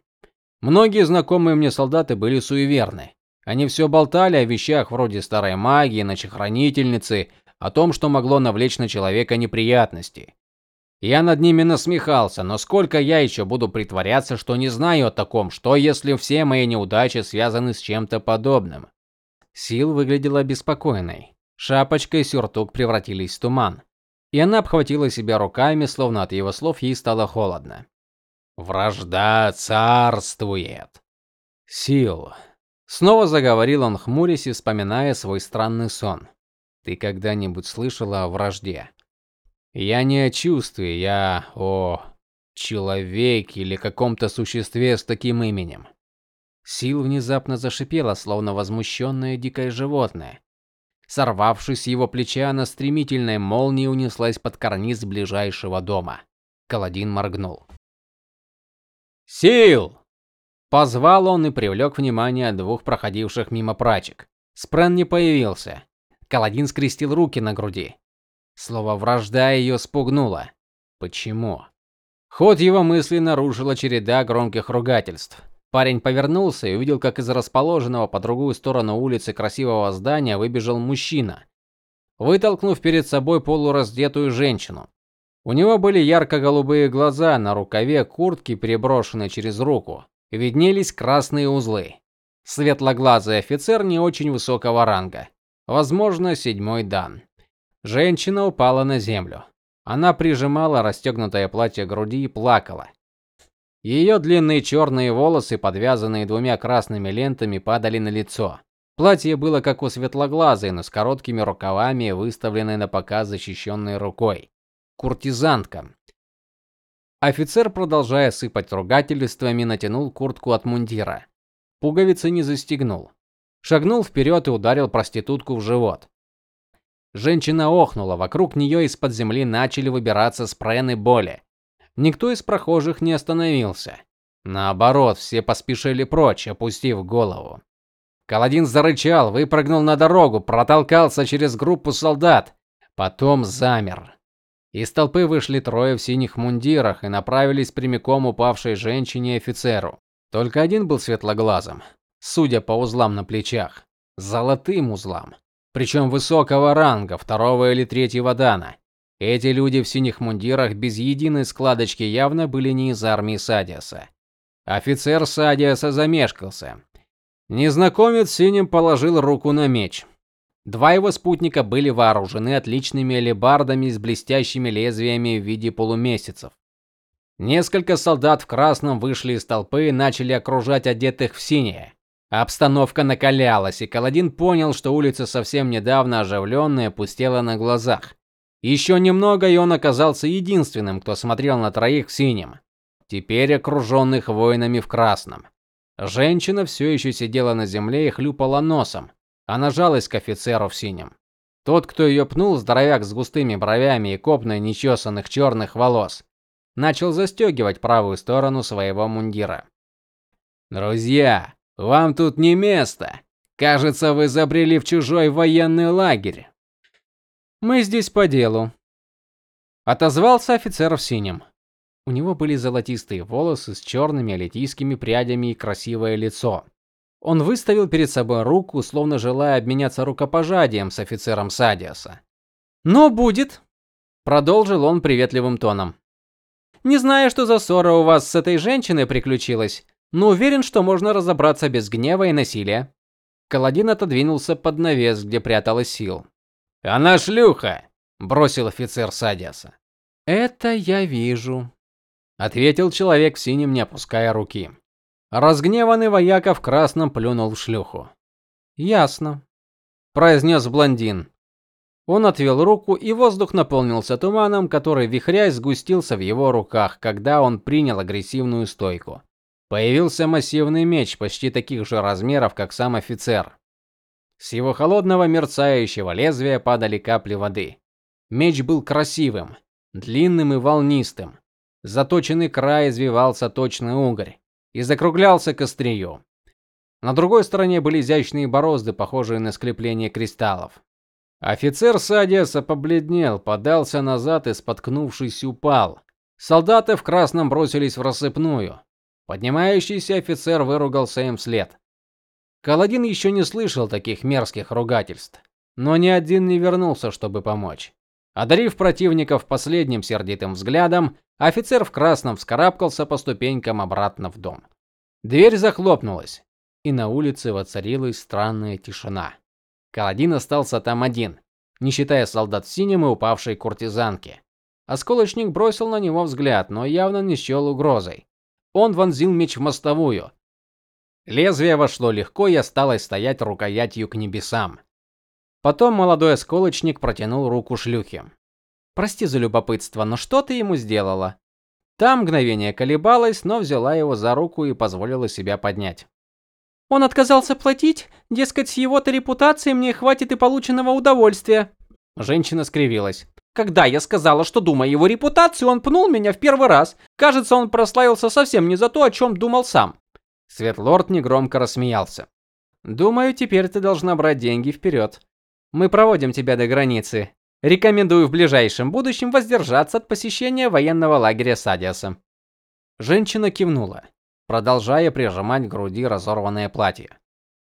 Многие знакомые мне солдаты были суеверны. Они все болтали о вещах вроде старой магии, ночехранительницы, о том, что могло навлечь на человека неприятности. Я над ними насмехался, но сколько я еще буду притворяться, что не знаю о таком, что если все мои неудачи связаны с чем-то подобным? Сил выглядела беспокойной. Шапочка и сюртук превратились в туман и она обхватила себя руками, словно от его слов ей стало холодно. Вражда царствует. Сил. Снова заговорил он, хмурясь и вспоминая свой странный сон. Ты когда-нибудь слышала о вражде? Я не о чувстве, я о человеке или каком-то существе с таким именем. Сил внезапно зашипела, словно возмущенное дикое животное. Сорвавшись с его плеча, она стремительной молнией унеслась под карниз ближайшего дома. Каладин моргнул. "Сил!" позвал он и привлек внимание двух проходивших мимо прачек. Спрен не появился. Каладин скрестил руки на груди. Слово вражда ее спугнуло. Почему? Ход его мысли нарушила череда громких ругательств. Парень повернулся и увидел, как из расположенного по другую сторону улицы красивого здания выбежал мужчина, вытолкнув перед собой полураздетую женщину. У него были ярко-голубые глаза, на рукаве куртки, переброшенной через руку, виднелись красные узлы. Светлоглазый офицер не очень высокого ранга, возможно, седьмой дан. Женщина упала на землю. Она прижимала расстегнутое платье к груди и плакала. Ее длинные черные волосы, подвязанные двумя красными лентами, падали на лицо. Платье было как у светлоглазой, но с короткими рукавами, выставленной на показ защищенной рукой. Куртизанка. Офицер, продолжая сыпать ругательствами, натянул куртку от мундира. Пуговицы не застегнул. Шагнул вперед и ударил проститутку в живот. Женщина охнула, вокруг нее из-под земли начали выбираться спрены боли. Никто из прохожих не остановился. Наоборот, все поспешили прочь, опустив голову. Каладин зарычал, выпрыгнул на дорогу, протолкался через группу солдат, потом замер. Из толпы вышли трое в синих мундирах и направились прямиком упавшей женщине и офицеру. Только один был светлоглазым, судя по узлам на плечах, золотым узлам, причем высокого ранга, второго или третьего дана. Эти люди в синих мундирах без единой складочки явно были не из армии Садиаса. Офицер Садиаса замешкался. Незнакомец синим положил руку на меч. Два его спутника были вооружены отличными алебардами с блестящими лезвиями в виде полумесяцев. Несколько солдат в красном вышли из толпы и начали окружать одетых в синее. Обстановка накалялась, и Каладин понял, что улица совсем недавно оживленная пустела на глазах. Еще немного, и он оказался единственным, кто смотрел на троих в синем, теперь окруженных воинами в красном. Женщина все еще сидела на земле и хлюпала носом. Она жалась к офицеру в синем. Тот, кто ее пнул, здоровяк с густыми бровями и копной нечесанных черных волос, начал застегивать правую сторону своего мундира. Друзья, вам тут не место. Кажется, вы забрели в чужой военный лагерь. Мы здесь по делу, отозвался офицер в синем. У него были золотистые волосы с черными алитийскими прядями и красивое лицо. Он выставил перед собой руку, словно желая обменяться рукопожатием с офицером Садиаса. "Но будет", продолжил он приветливым тоном. "Не знаю, что за ссора у вас с этой женщиной приключилась, но уверен, что можно разобраться без гнева и насилия". Каладин отодвинулся под навес, где пряталась сил. Она шлюха, бросил офицер Садиаса. Это я вижу, ответил человек в синем, не опуская руки. Разгневанный вояка в красном плюнул в шлюху. Ясно, произнес блондин. Он отвел руку, и воздух наполнился туманом, который вихрясь сгустился в его руках, когда он принял агрессивную стойку. Появился массивный меч почти таких же размеров, как сам офицер. С его холодного мерцающего лезвия падали капли воды. Меч был красивым, длинным и волнистым. Заточенный край извивался точно угорь и закруглялся к острию. На другой стороне были изящные борозды, похожие на склепление кристаллов. Офицер Садиаса побледнел, подался назад и споткнувшись упал. Солдаты в красном бросились в рассыпную. Поднимающийся офицер выругался им вслед. Каладин еще не слышал таких мерзких ругательств, но ни один не вернулся, чтобы помочь. Одарив противников последним сердитым взглядом, офицер в красном вскарабкался по ступенькам обратно в дом. Дверь захлопнулась, и на улице воцарилась странная тишина. Каладин остался там один, не считая солдат в синем и упавшей куртизанки. Осколочник бросил на него взгляд, но явно не счел угрозой. Он вонзил меч в мостовую. Лезвие вошло легко и осталось стоять рукоятью к небесам. Потом молодой осколочник протянул руку шлюхе. Прости за любопытство, но что ты ему сделала? Та мгновение колебалась, но взяла его за руку и позволила себя поднять. Он отказался платить, дескать, с его-то репутацией мне хватит и полученного удовольствия. Женщина скривилась. Когда я сказала, что думаю его репутации, он пнул меня в первый раз. Кажется, он прославился совсем не за то, о чем думал сам. Светлорд негромко рассмеялся. Думаю, теперь ты должна брать деньги вперед. Мы проводим тебя до границы. Рекомендую в ближайшем будущем воздержаться от посещения военного лагеря Садиаса. Женщина кивнула, продолжая прижимать к груди разорванное платье.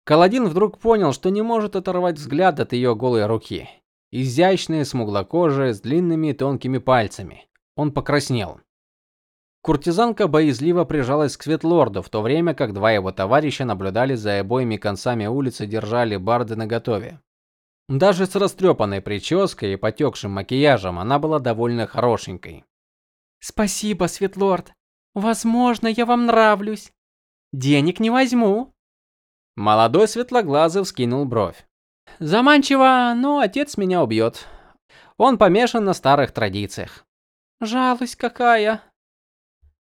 Каладин вдруг понял, что не может оторвать взгляд от ее голой руки. Изящная, смуглокожая, с длинными тонкими пальцами. Он покраснел. Куртизанка боязливо прижалась к Светлорду, в то время как два его товарища наблюдали за обоими концами улицы, держали барды наготове. Даже с растрепанной прической и потекшим макияжем она была довольно хорошенькой. Спасибо, Светлорд. Возможно, я вам нравлюсь. Денег не возьму. Молодой светлоглазый вскинул бровь. Заманчиво, но отец меня убьет. Он помешан на старых традициях. Жалость какая.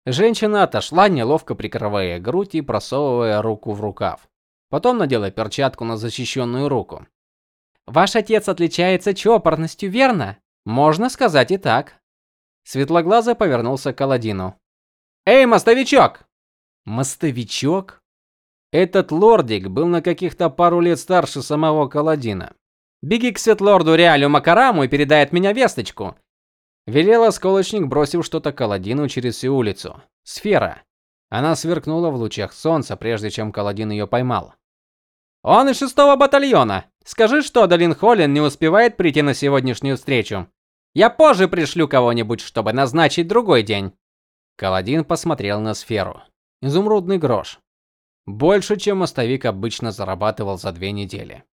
Женщина отошла, неловко прикрывая грудь и просовывая руку в рукав. Потом надела перчатку на защищенную руку. Ваш отец отличается чопорностью, верно? Можно сказать и так. Светлоглазый повернулся к Аладдину. Эй, мостовичок! Мостовичок? Этот лордик был на каких-то пару лет старше самого Каладина. Беги к Светлорду Реалю Макараму и передай от меня весточку. Велел осколочник, бросив что-то Каладину через всю улицу. Сфера. Она сверкнула в лучах солнца, прежде чем Каладин ее поймал. Он из шестого батальона. Скажи, что Долин Холлин не успевает прийти на сегодняшнюю встречу. Я позже пришлю кого-нибудь, чтобы назначить другой день. Каладин посмотрел на сферу. Изумрудный грош. Больше, чем мостовик обычно зарабатывал за две недели.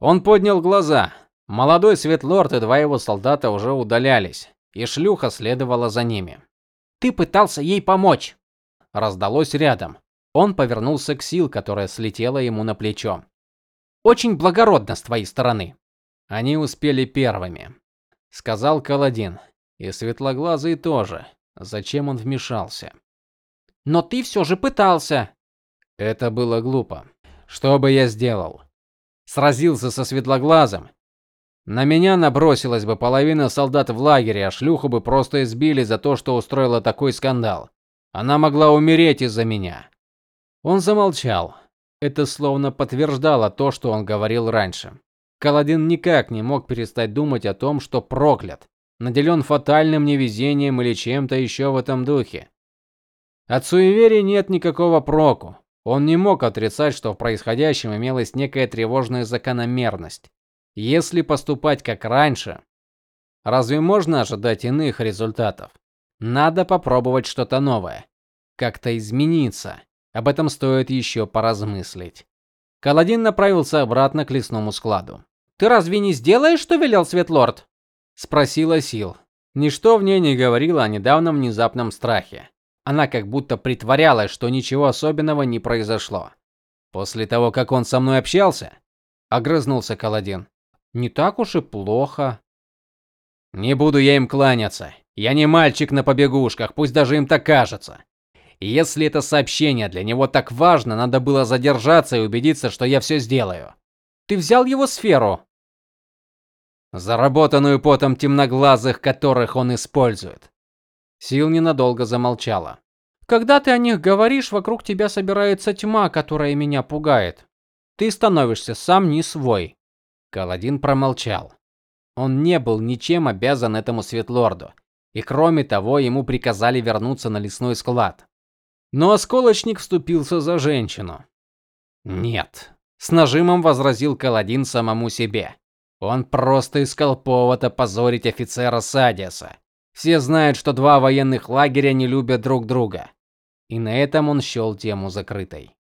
Он поднял глаза. Молодой светлорд и два его солдата уже удалялись, и шлюха следовала за ними. Ты пытался ей помочь, раздалось рядом. Он повернулся к Сил, которая слетела ему на плечо. Очень благородно с твоей стороны. Они успели первыми, сказал Каладин. И светлоглазый тоже. Зачем он вмешался? Но ты все же пытался. Это было глупо. Что бы я сделал? Сразился со светлоглазым. На меня набросилась бы половина солдат в лагере, а шлюху бы просто избили за то, что устроила такой скандал. Она могла умереть из-за меня. Он замолчал. Это словно подтверждало то, что он говорил раньше. Каладин никак не мог перестать думать о том, что проклят, наделен фатальным невезением или чем-то еще в этом духе. От суеверия нет никакого проку. Он не мог отрицать, что в происходящем имелась некая тревожная закономерность. Если поступать как раньше, разве можно ожидать иных результатов? Надо попробовать что-то новое, как-то измениться. Об этом стоит еще поразмыслить. Каладин направился обратно к лесному складу. Ты разве не сделаешь, что велел Светлорд? спросила Сил. Ничто в ней не говорило о недавнем внезапном страхе. Она как будто притворялась, что ничего особенного не произошло. После того, как он со мной общался, огрызнулся Каладин. Не так уж и плохо. Не буду я им кланяться. Я не мальчик на побегушках, пусть даже им так кажется. Если это сообщение для него так важно, надо было задержаться и убедиться, что я все сделаю. Ты взял его сферу, заработанную потом темноглазых, которых он использует. Сил ненадолго замолчала. Когда ты о них говоришь, вокруг тебя собирается тьма, которая меня пугает. Ты становишься сам не свой. Каладин промолчал. Он не был ничем обязан этому светлорду, и кроме того, ему приказали вернуться на лесной склад. Но осколочник вступился за женщину. Нет, с нажимом возразил Каладин самому себе. Он просто искал повода позорить офицера Садиса. Все знают, что два военных лагеря не любят друг друга. И на этом он счел тему закрытой.